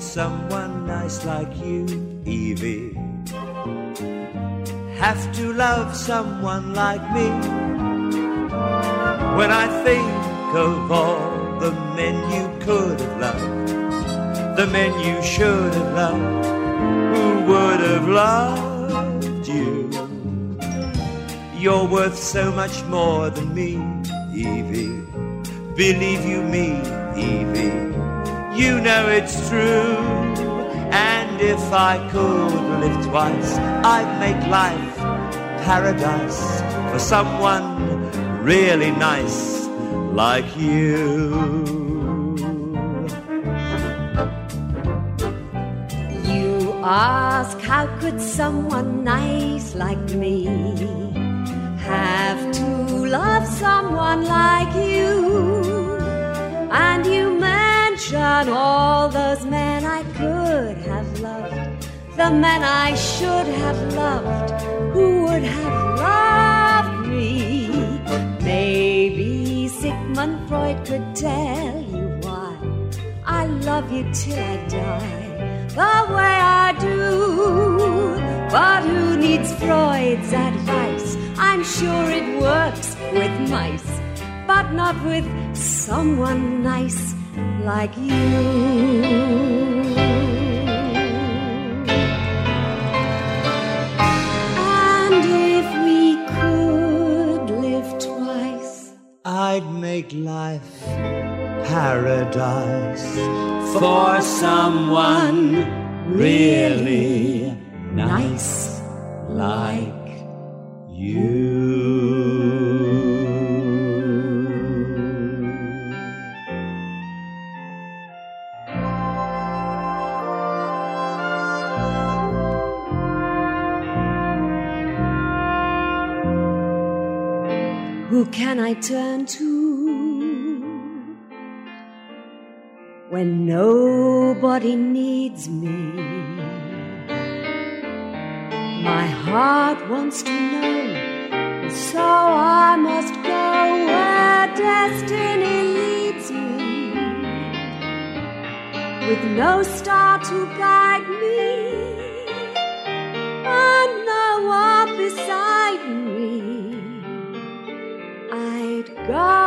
someone nice like you, Evie, have to love someone like me? When I think of all the men you could have loved, the men you should have loved, who would have loved you? You're worth so much more than me, Evie. Believe you me, Evie. You know it's true. And if I could live twice, I'd make life paradise for someone really nice like you. You ask, how could someone nice like me have to love someone like you? The man I should have loved, who would have loved me. Maybe Sigmund Freud could tell you why I love you till I die, the way I do. But who needs Freud's advice? I'm sure it works with mice, but not with someone nice like you. Make life paradise for someone really nice like you. who can I turn to when nobody needs me? My heart wants to know, and so I must go where destiny leads me, with no star to guide me, and no one beside me. I'd go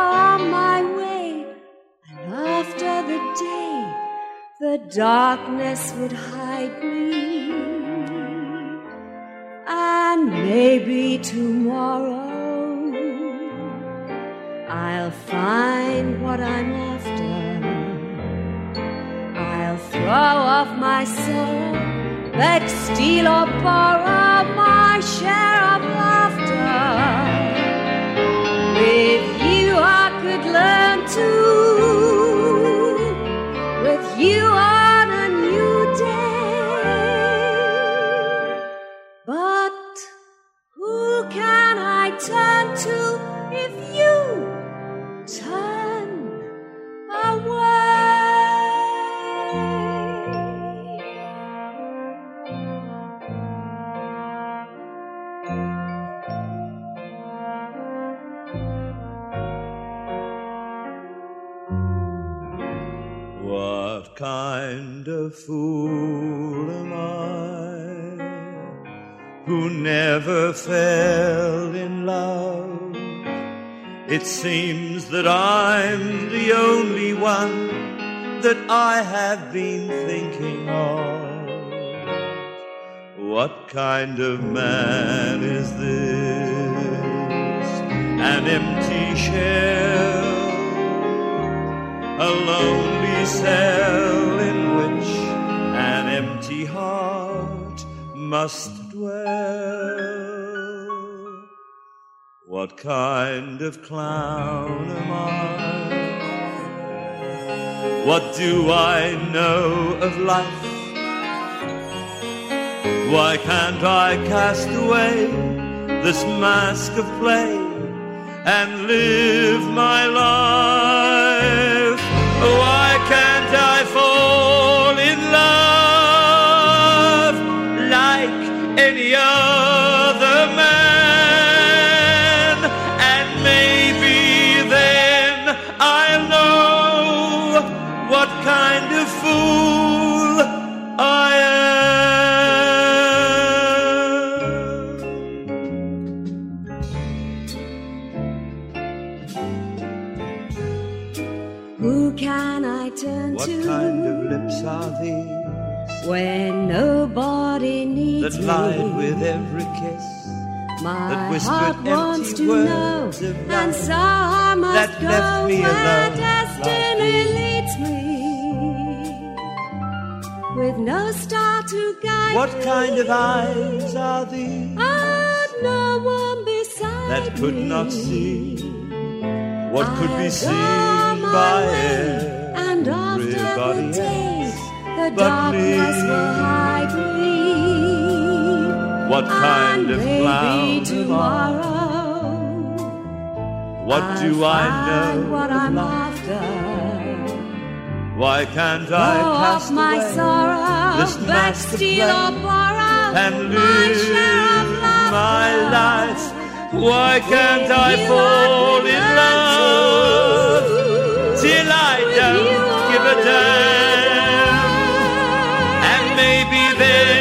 darkness would hide me. And maybe tomorrow I'll find what I'm after. I'll throw off my sorrow, beg, steal, or borrow my share of laughter. With you I could learn to. What kind of fool am I who never fell in love? It seems that I'm the only one that I have been thinking of. What kind of man is this? An empty shell a lonely cell in which an empty heart must dwell. What kind of clown am I? What do I know of life? Why can't I cast away this mask of play and live my life? Can't what kind of fool I am. Who can I turn what to? What kind of lips are these? When nobody needs that me. That lied with every kiss. My heart wants to know, and so I must that go left me where alone, destiny like leads me with no star to guide What me, kind of eyes are these and no one beside that could me. not see what could I'll be seen by way, and after the day, the darkness me? will hide me. What kind and of am tomorrow. What do I'll I know what I'm life? after? Why can't Throw I off my away sorrow, mask of steal, or borrow and my share of my life? Why can't I fall in love till I With don't give a damn? And maybe then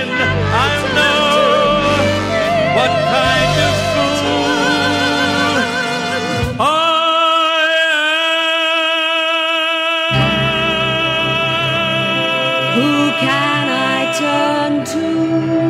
can I turn to?